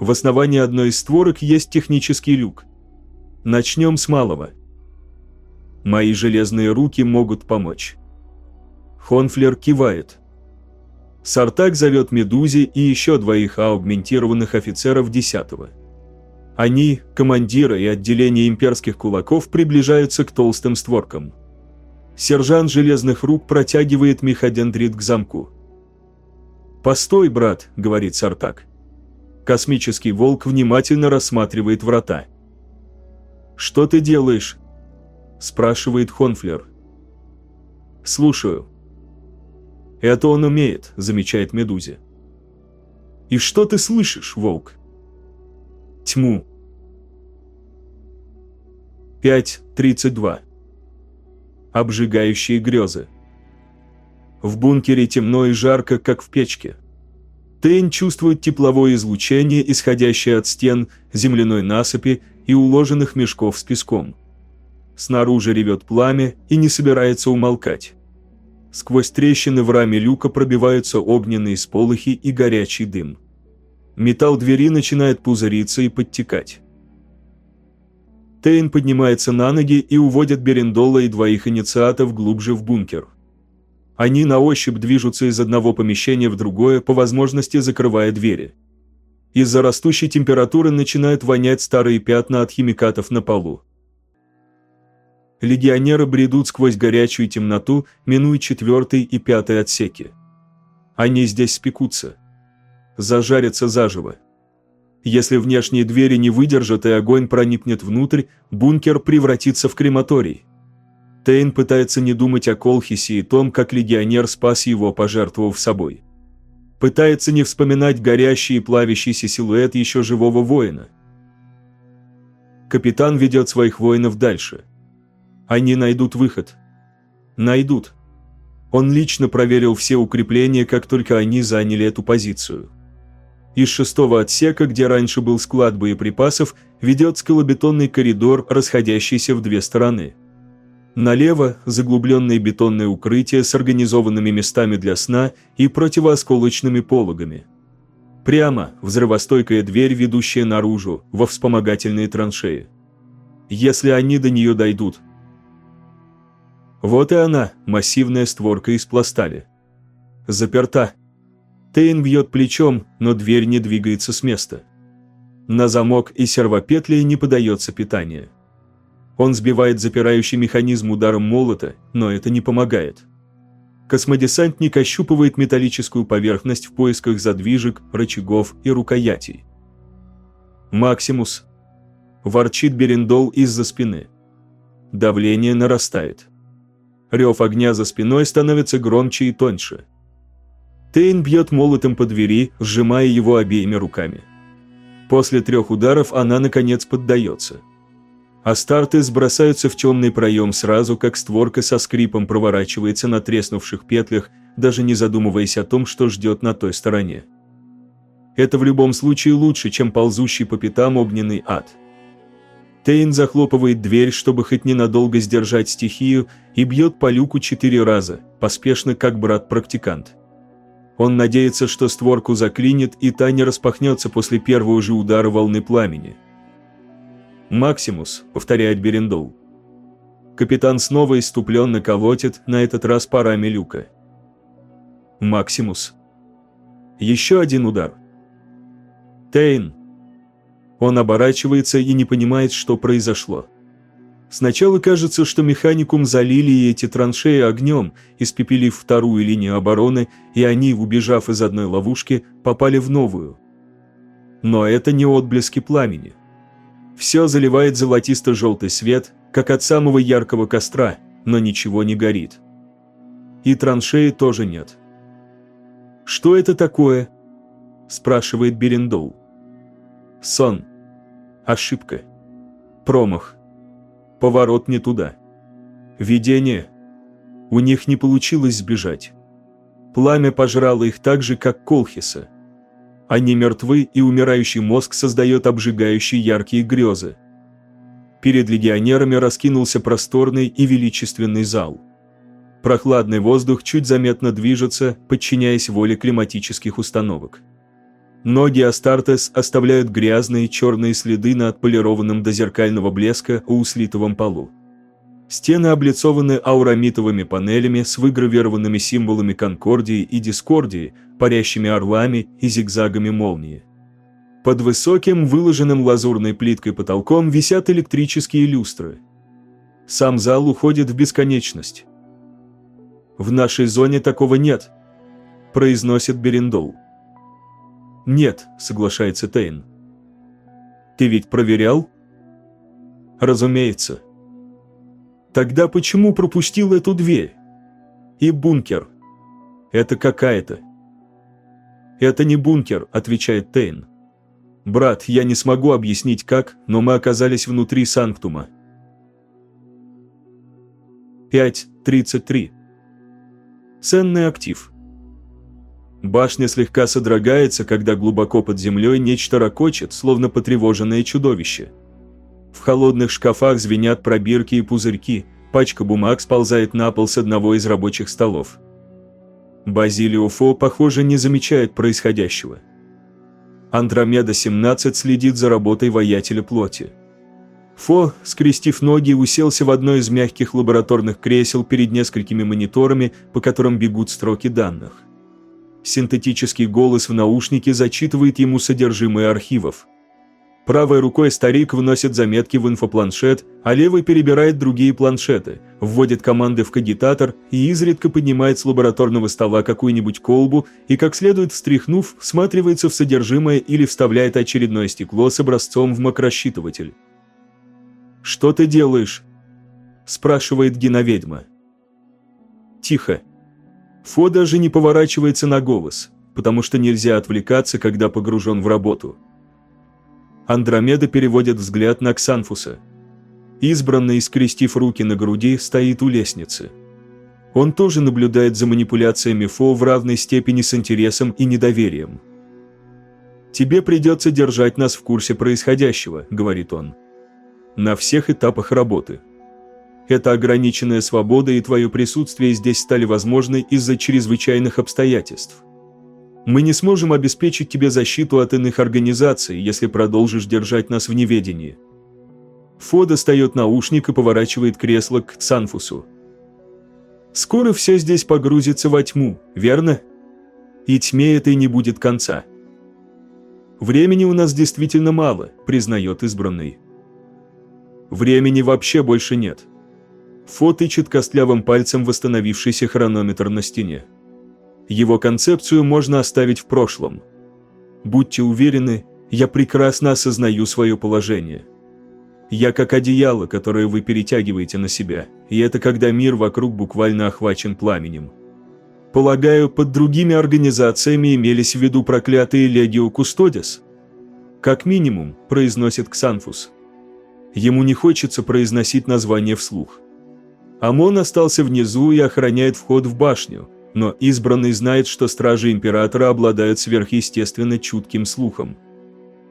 В основании одной из створок есть технический люк. Начнем с малого. Мои железные руки могут помочь. Хонфлер кивает. Сартак зовет Медузи и еще двоих аугментированных офицеров десятого. Они, командиры и отделение имперских кулаков приближаются к толстым створкам. Сержант железных рук протягивает меходендрит к замку. «Постой, брат», — говорит Сартак. Космический волк внимательно рассматривает врата. «Что ты делаешь?» – спрашивает Хонфлер. «Слушаю». «Это он умеет», – замечает Медузи. «И что ты слышишь, волк?» Тьму. 5.32. Обжигающие грезы. В бункере темно и жарко, как в печке. Тейн чувствует тепловое излучение, исходящее от стен, земляной насыпи и уложенных мешков с песком. Снаружи ревет пламя и не собирается умолкать. Сквозь трещины в раме люка пробиваются огненные сполохи и горячий дым. Металл двери начинает пузыриться и подтекать. Тейн поднимается на ноги и уводит Берендола и двоих инициатов глубже в бункер. Они на ощупь движутся из одного помещения в другое, по возможности закрывая двери. Из-за растущей температуры начинают вонять старые пятна от химикатов на полу. Легионеры бредут сквозь горячую темноту, минуя четвертый и пятый отсеки. Они здесь спекутся. Зажарятся заживо. Если внешние двери не выдержат и огонь проникнет внутрь, бункер превратится в крематорий. Тейн пытается не думать о Колхисе и том, как легионер спас его, пожертвовав собой. Пытается не вспоминать горящий и плавящийся силуэт еще живого воина. Капитан ведет своих воинов дальше. Они найдут выход. Найдут. Он лично проверил все укрепления, как только они заняли эту позицию. Из шестого отсека, где раньше был склад боеприпасов, ведет скалобетонный коридор, расходящийся в две стороны – Налево – заглубленные бетонные укрытия с организованными местами для сна и противоосколочными пологами. Прямо – взрывостойкая дверь, ведущая наружу, во вспомогательные траншеи. Если они до нее дойдут. Вот и она, массивная створка из пластали. Заперта. Тейн бьет плечом, но дверь не двигается с места. На замок и сервопетли не подается питание. Он сбивает запирающий механизм ударом молота, но это не помогает. Космодесантник ощупывает металлическую поверхность в поисках задвижек, рычагов и рукоятей. «Максимус!» Ворчит Берендол из-за спины. Давление нарастает. Рев огня за спиной становится громче и тоньше. Тейн бьет молотом по двери, сжимая его обеими руками. После трех ударов она, наконец, поддается – Астарты сбросаются в темный проем сразу, как створка со скрипом проворачивается на треснувших петлях, даже не задумываясь о том, что ждет на той стороне. Это в любом случае лучше, чем ползущий по пятам огненный ад. Тейн захлопывает дверь, чтобы хоть ненадолго сдержать стихию, и бьет по люку четыре раза, поспешно, как брат-практикант. Он надеется, что створку заклинит, и та не распахнется после первого же удара волны пламени – «Максимус», — повторяет Берендол. Капитан снова иступленно колотит, на этот раз парами люка. «Максимус». Еще один удар. «Тейн». Он оборачивается и не понимает, что произошло. Сначала кажется, что механикум залили эти траншеи огнем, испепелив вторую линию обороны, и они, убежав из одной ловушки, попали в новую. Но это не отблески пламени. Все заливает золотисто-желтый свет, как от самого яркого костра, но ничего не горит. И траншеи тоже нет. «Что это такое?» – спрашивает Берендол. «Сон. Ошибка. Промах. Поворот не туда. Видение. У них не получилось сбежать. Пламя пожрало их так же, как Колхиса. Они мертвы, и умирающий мозг создает обжигающие яркие грезы. Перед легионерами раскинулся просторный и величественный зал. Прохладный воздух чуть заметно движется, подчиняясь воле климатических установок. Ноги Астартес оставляют грязные черные следы на отполированном до зеркального блеска услитовом полу. Стены облицованы аурамитовыми панелями с выгравированными символами Конкордии и Дискордии, парящими орлами и зигзагами молнии. Под высоким, выложенным лазурной плиткой потолком висят электрические люстры. Сам зал уходит в бесконечность. «В нашей зоне такого нет», – произносит Берендол. «Нет», – соглашается Тейн. «Ты ведь проверял?» «Разумеется». Тогда почему пропустил эту дверь? И бункер. Это какая-то. Это не бункер, отвечает Тейн. Брат, я не смогу объяснить как, но мы оказались внутри Санктума. 5.33. Ценный актив. Башня слегка содрогается, когда глубоко под землей нечто ракочет, словно потревоженное чудовище. В холодных шкафах звенят пробирки и пузырьки, пачка бумаг сползает на пол с одного из рабочих столов. Базилио Фо, похоже, не замечает происходящего. Андромеда-17 следит за работой воятеля плоти. Фо, скрестив ноги, уселся в одно из мягких лабораторных кресел перед несколькими мониторами, по которым бегут строки данных. Синтетический голос в наушнике зачитывает ему содержимое архивов. Правой рукой старик вносит заметки в инфопланшет, а левой перебирает другие планшеты, вводит команды в кагитатор и изредка поднимает с лабораторного стола какую-нибудь колбу и, как следует встряхнув, всматривается в содержимое или вставляет очередное стекло с образцом в макросчитыватель. «Что ты делаешь?» – спрашивает геноведьма. Тихо. Фо даже не поворачивается на голос, потому что нельзя отвлекаться, когда погружен в работу. Андромеда переводит взгляд на Ксанфуса. Избранный, скрестив руки на груди, стоит у лестницы. Он тоже наблюдает за манипуляциями Фо в равной степени с интересом и недоверием. «Тебе придется держать нас в курсе происходящего», — говорит он. «На всех этапах работы». Эта ограниченная свобода и твое присутствие здесь стали возможны из-за чрезвычайных обстоятельств. Мы не сможем обеспечить тебе защиту от иных организаций, если продолжишь держать нас в неведении. Фо достает наушник и поворачивает кресло к Санфусу. Скоро все здесь погрузится во тьму, верно? И тьме этой не будет конца. Времени у нас действительно мало, признает избранный. Времени вообще больше нет. Фо тычет костлявым пальцем восстановившийся хронометр на стене. Его концепцию можно оставить в прошлом. Будьте уверены, я прекрасно осознаю свое положение. Я как одеяло, которое вы перетягиваете на себя, и это когда мир вокруг буквально охвачен пламенем. Полагаю, под другими организациями имелись в виду проклятые Легио Кустодис? Как минимум, произносит Ксанфус. Ему не хочется произносить название вслух. Амон остался внизу и охраняет вход в башню, но избранный знает, что стражи Императора обладают сверхъестественно чутким слухом.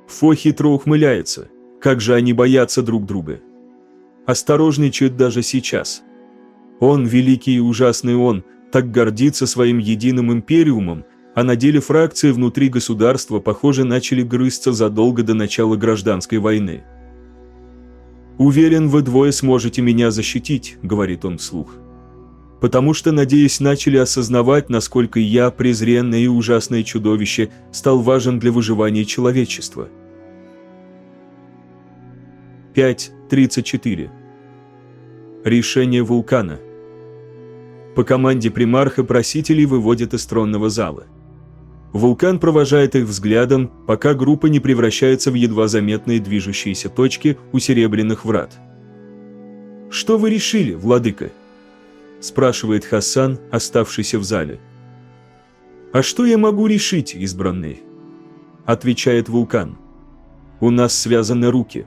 Фо хитро ухмыляется. Как же они боятся друг друга. Осторожничают даже сейчас. Он, великий и ужасный он, так гордится своим единым империумом, а на деле фракции внутри государства, похоже, начали грызться задолго до начала гражданской войны. «Уверен, вы двое сможете меня защитить», — говорит он вслух. «Потому что, надеюсь, начали осознавать, насколько я, презренное и ужасное чудовище, стал важен для выживания человечества». 5.34 Решение вулкана По команде примарха просителей выводят из тронного зала. Вулкан провожает их взглядом, пока группа не превращается в едва заметные движущиеся точки у серебряных врат. «Что вы решили, владыка?» – спрашивает Хасан, оставшийся в зале. «А что я могу решить, избранный?» – отвечает вулкан. «У нас связаны руки.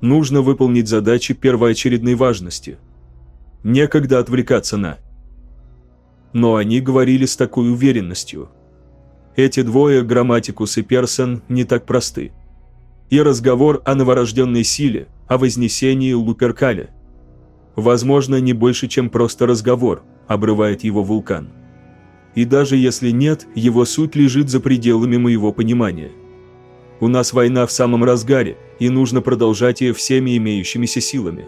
Нужно выполнить задачи первоочередной важности. Некогда отвлекаться на...» Но они говорили с такой уверенностью – эти двое, Грамматикус и Персон, не так просты. И разговор о новорожденной силе, о вознесении Луперкаля. Возможно, не больше, чем просто разговор, обрывает его вулкан. И даже если нет, его суть лежит за пределами моего понимания. У нас война в самом разгаре, и нужно продолжать ее всеми имеющимися силами.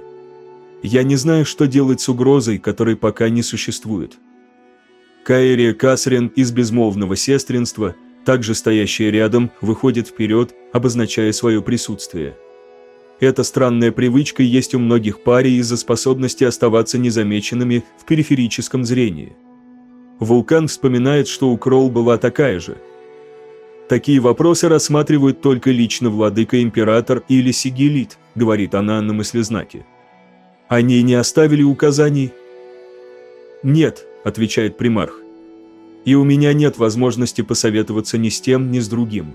Я не знаю, что делать с угрозой, которой пока не существует. Каэрия Касрин из безмолвного сестринства, также стоящая рядом, выходит вперед, обозначая свое присутствие. Эта странная привычка есть у многих парей из-за способности оставаться незамеченными в периферическом зрении. Вулкан вспоминает, что у Кролл была такая же. Такие вопросы рассматривают только лично владыка-император или сигилит, говорит она на мыслезнаке. Они не оставили указаний? Нет, – отвечает примарх. «И у меня нет возможности посоветоваться ни с тем, ни с другим.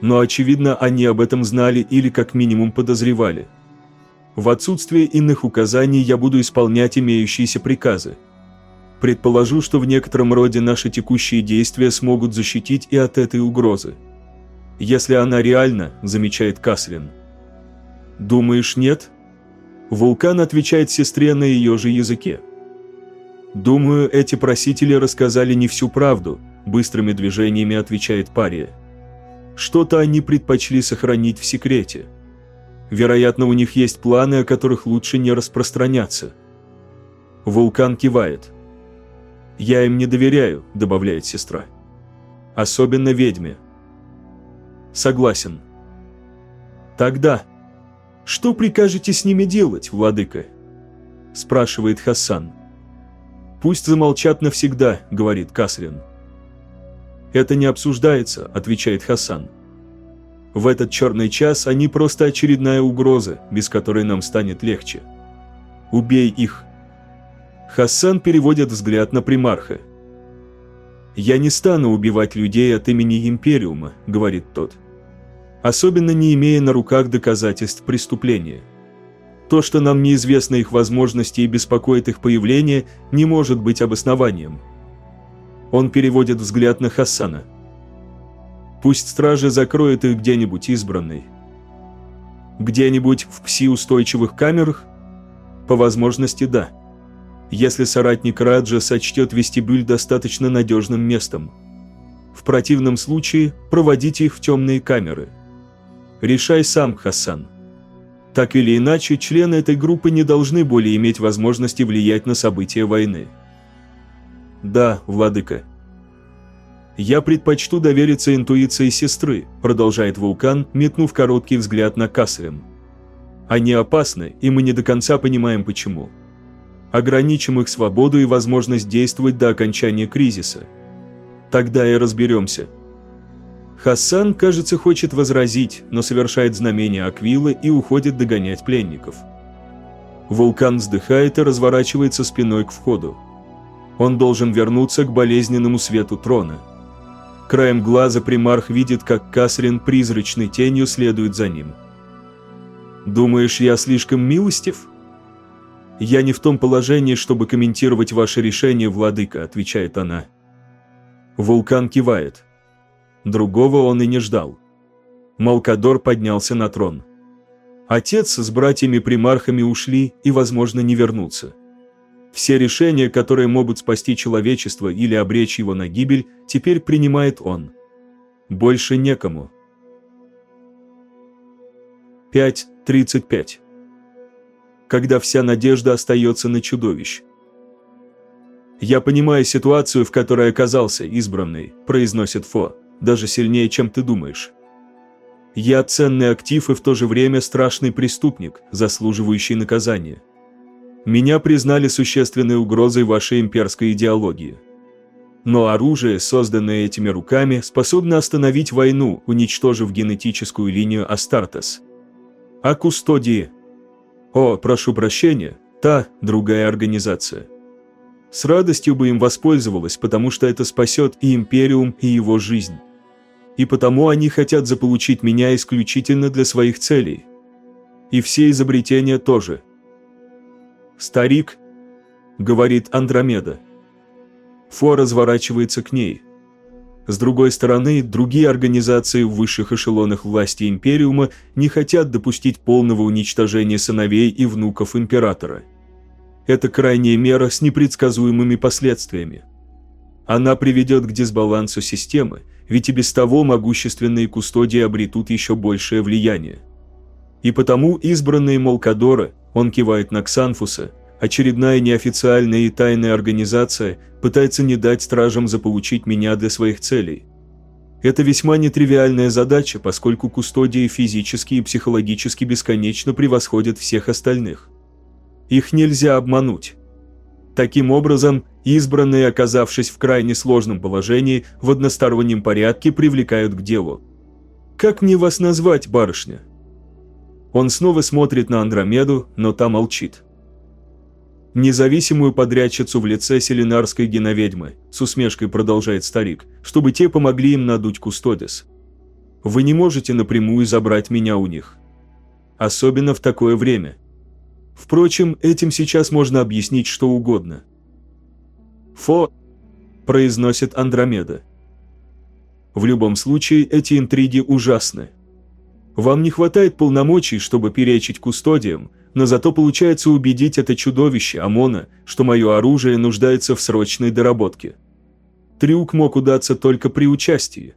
Но, очевидно, они об этом знали или как минимум подозревали. В отсутствие иных указаний я буду исполнять имеющиеся приказы. Предположу, что в некотором роде наши текущие действия смогут защитить и от этой угрозы. Если она реальна, замечает Каслин. Думаешь, нет? Вулкан отвечает сестре на ее же языке. Думаю, эти просители рассказали не всю правду, быстрыми движениями отвечает пария. Что-то они предпочли сохранить в секрете. Вероятно, у них есть планы, о которых лучше не распространяться. Вулкан кивает. «Я им не доверяю», — добавляет сестра. «Особенно ведьме». «Согласен». «Тогда, что прикажете с ними делать, владыка?» – спрашивает Хасан. «Пусть замолчат навсегда», – говорит Касрин. «Это не обсуждается», – отвечает Хасан. «В этот черный час они просто очередная угроза, без которой нам станет легче. Убей их». Хасан переводит взгляд на примарха. «Я не стану убивать людей от имени Империума», – говорит тот особенно не имея на руках доказательств преступления. То, что нам неизвестно их возможности и беспокоит их появление, не может быть обоснованием. Он переводит взгляд на Хасана. Пусть стражи закроют их где-нибудь избранной. Где-нибудь в пси-устойчивых камерах? По возможности, да. Если соратник Раджа сочтет вестибюль достаточно надежным местом. В противном случае проводите их в темные камеры – Решай сам, Хасан. Так или иначе, члены этой группы не должны более иметь возможности влиять на события войны. Да, владыка. Я предпочту довериться интуиции сестры, продолжает Вулкан, метнув короткий взгляд на Касрин. Они опасны, и мы не до конца понимаем почему. Ограничим их свободу и возможность действовать до окончания кризиса. Тогда и разберемся, Хасан, кажется, хочет возразить, но совершает знамение Аквилы и уходит догонять пленников. Вулкан вздыхает и разворачивается спиной к входу. Он должен вернуться к болезненному свету трона. Краем глаза примарх видит, как Касрин призрачной тенью следует за ним. «Думаешь, я слишком милостив?» «Я не в том положении, чтобы комментировать ваше решение, владыка», – отвечает она. Вулкан кивает. Другого он и не ждал. Малкадор поднялся на трон. Отец с братьями-примархами ушли и, возможно, не вернутся. Все решения, которые могут спасти человечество или обречь его на гибель, теперь принимает он. Больше некому. 5.35 Когда вся надежда остается на чудовищ. «Я понимаю ситуацию, в которой оказался избранный», – произносит Фо даже сильнее, чем ты думаешь. Я ценный актив и в то же время страшный преступник, заслуживающий наказания. Меня признали существенной угрозой вашей имперской идеологии. Но оружие, созданное этими руками, способно остановить войну, уничтожив генетическую линию Астартес. А кустодии? О, прошу прощения, та, другая организация. С радостью бы им воспользовалась, потому что это спасет и Империум, и его жизнь и потому они хотят заполучить меня исключительно для своих целей. И все изобретения тоже. «Старик», — говорит Андромеда. Фо разворачивается к ней. С другой стороны, другие организации в высших эшелонах власти Империума не хотят допустить полного уничтожения сыновей и внуков Императора. Это крайняя мера с непредсказуемыми последствиями. Она приведет к дисбалансу системы, ведь и без того могущественные кустодии обретут еще большее влияние. И потому избранные Молкадора, он кивает на Ксанфуса, очередная неофициальная и тайная организация пытается не дать стражам заполучить меня для своих целей. Это весьма нетривиальная задача, поскольку кустодии физически и психологически бесконечно превосходят всех остальных. Их нельзя обмануть. Таким образом, избранные, оказавшись в крайне сложном положении, в одностороннем порядке привлекают к делу. «Как мне вас назвать, барышня?» Он снова смотрит на Андромеду, но та молчит. «Независимую подрядчицу в лице селенарской геноведьмы», с усмешкой продолжает старик, чтобы те помогли им надуть Кустодис. «Вы не можете напрямую забрать меня у них. Особенно в такое время. Впрочем, этим сейчас можно объяснить что угодно. «Фо», – произносит Андромеда. В любом случае, эти интриги ужасны. Вам не хватает полномочий, чтобы перечить кустодиям, но зато получается убедить это чудовище, ОМОНа, что мое оружие нуждается в срочной доработке. Трюк мог удаться только при участии.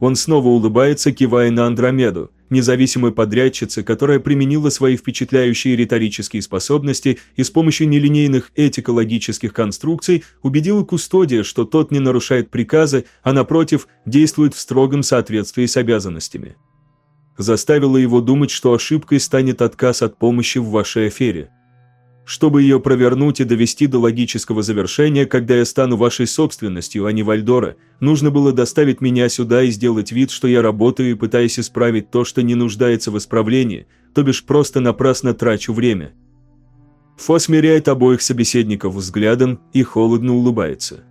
Он снова улыбается, кивая на Андромеду, независимой подрядчице, которая применила свои впечатляющие риторические способности и с помощью нелинейных этико-логических конструкций убедила Кустодия, что тот не нарушает приказы, а напротив, действует в строгом соответствии с обязанностями. Заставила его думать, что ошибкой станет отказ от помощи в вашей афере – чтобы ее провернуть и довести до логического завершения, когда я стану вашей собственностью, а не Вальдора, нужно было доставить меня сюда и сделать вид, что я работаю и пытаюсь исправить то, что не нуждается в исправлении, то бишь просто напрасно трачу время. Фо смиряет обоих собеседников взглядом и холодно улыбается.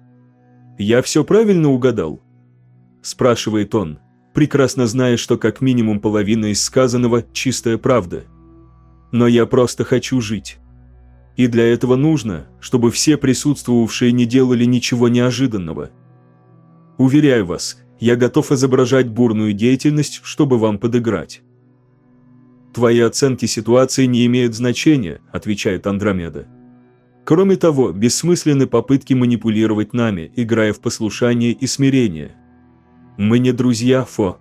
«Я все правильно угадал?» – спрашивает он, прекрасно зная, что как минимум половина из сказанного – чистая правда. «Но я просто хочу жить». И для этого нужно, чтобы все присутствовавшие не делали ничего неожиданного. Уверяю вас, я готов изображать бурную деятельность, чтобы вам подыграть. «Твои оценки ситуации не имеют значения», – отвечает Андромеда. Кроме того, бессмысленны попытки манипулировать нами, играя в послушание и смирение. Мы не друзья, Фо.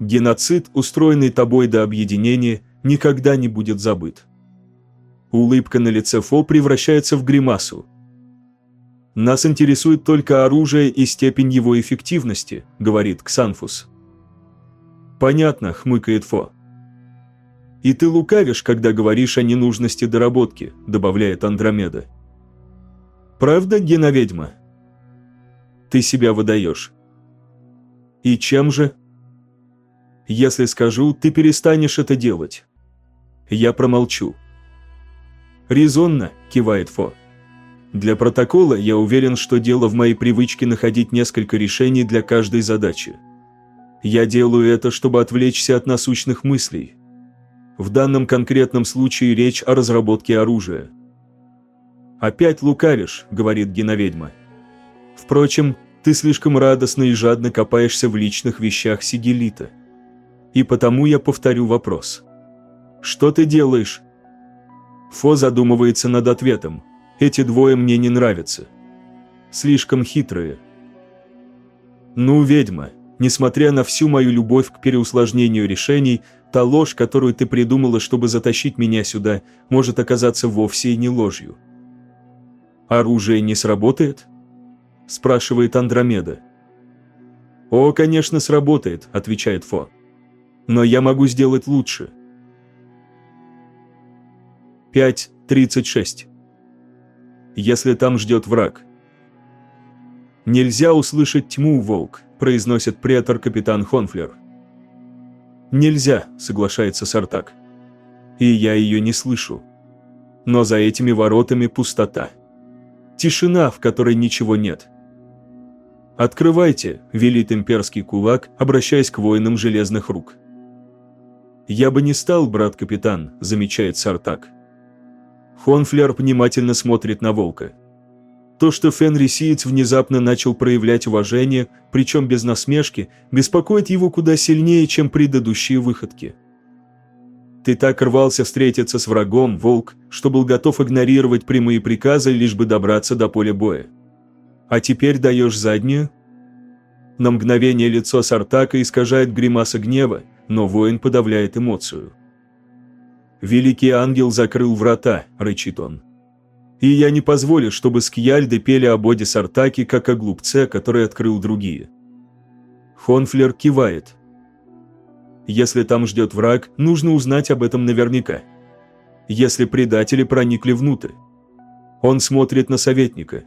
Геноцид, устроенный тобой до объединения, никогда не будет забыт. Улыбка на лице Фо превращается в гримасу. «Нас интересует только оружие и степень его эффективности», — говорит Ксанфус. «Понятно», — хмыкает Фо. «И ты лукавишь, когда говоришь о ненужности доработки», — добавляет Андромеда. «Правда, геноведьма?» «Ты себя выдаешь». «И чем же?» «Если скажу, ты перестанешь это делать». «Я промолчу». «Резонно», – кивает Фо. «Для протокола я уверен, что дело в моей привычке находить несколько решений для каждой задачи. Я делаю это, чтобы отвлечься от насущных мыслей. В данном конкретном случае речь о разработке оружия». «Опять лукавишь», – говорит геноведьма. «Впрочем, ты слишком радостно и жадно копаешься в личных вещах Сигелита. И потому я повторю вопрос. Что ты делаешь, Фо задумывается над ответом. Эти двое мне не нравятся. Слишком хитрые. Ну, ведьма, несмотря на всю мою любовь к переусложнению решений, та ложь, которую ты придумала, чтобы затащить меня сюда, может оказаться вовсе и не ложью. «Оружие не сработает?» – спрашивает Андромеда. «О, конечно, сработает», – отвечает Фо. «Но я могу сделать лучше. 5.36. Если там ждет враг. «Нельзя услышать тьму, волк», – произносит претор капитан Хонфлер. «Нельзя», – соглашается Сартак. «И я ее не слышу. Но за этими воротами пустота. Тишина, в которой ничего нет». «Открывайте», – велит имперский кулак, обращаясь к воинам железных рук. «Я бы не стал, брат-капитан», – замечает Сартак. Хонфлер внимательно смотрит на волка. То, что Фенрисиец внезапно начал проявлять уважение, причем без насмешки, беспокоит его куда сильнее, чем предыдущие выходки. Ты так рвался встретиться с врагом, волк, что был готов игнорировать прямые приказы, лишь бы добраться до поля боя. А теперь даешь заднюю? На мгновение лицо Сартака искажает гримаса гнева, но воин подавляет эмоцию. «Великий ангел закрыл врата», – рычит он. «И я не позволю, чтобы скьяльды пели о боде Сартаки, как о глупце, который открыл другие». Хонфлер кивает. «Если там ждет враг, нужно узнать об этом наверняка. Если предатели проникли внутрь». Он смотрит на советника.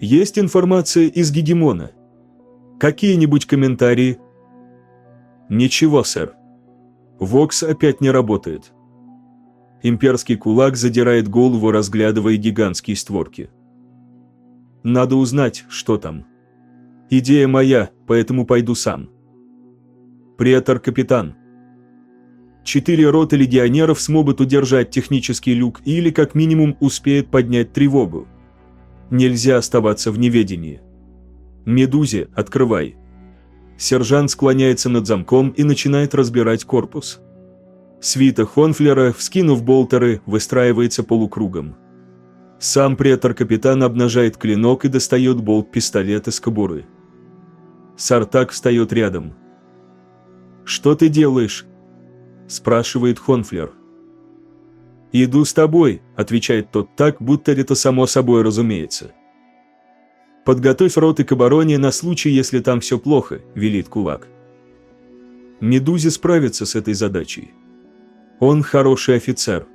«Есть информация из Гегемона? Какие-нибудь комментарии?» «Ничего, сэр», Вокс опять не работает. Имперский кулак задирает голову, разглядывая гигантские створки. Надо узнать, что там. Идея моя, поэтому пойду сам. Претор-капитан. Четыре роты легионеров смогут удержать технический люк или, как минимум, успеют поднять тревогу. Нельзя оставаться в неведении. Медузе, открывай. Сержант склоняется над замком и начинает разбирать корпус. Свита Хонфлера, вскинув болтеры, выстраивается полукругом. Сам претор-капитан обнажает клинок и достает болт-пистолет из кобуры. Сартак встает рядом. «Что ты делаешь?» – спрашивает Хонфлер. «Иду с тобой», – отвечает тот так, будто это само собой разумеется. «Подготовь роты к обороне на случай, если там все плохо», – велит кулак. Медузе справится с этой задачей. Он хороший офицер.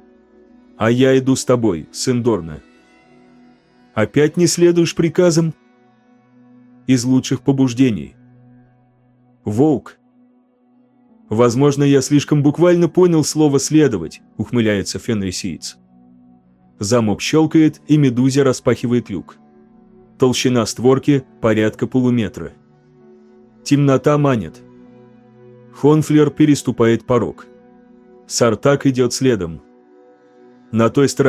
А я иду с тобой, сын Дорна. Опять не следуешь приказам? Из лучших побуждений. Волк. Возможно, я слишком буквально понял слово «следовать», ухмыляется Фенрисиец. Замок щелкает, и медузе распахивает люк. Толщина створки – порядка полуметра. Темнота манит. Хонфлер переступает порог. Сартак идет следом. На той стороне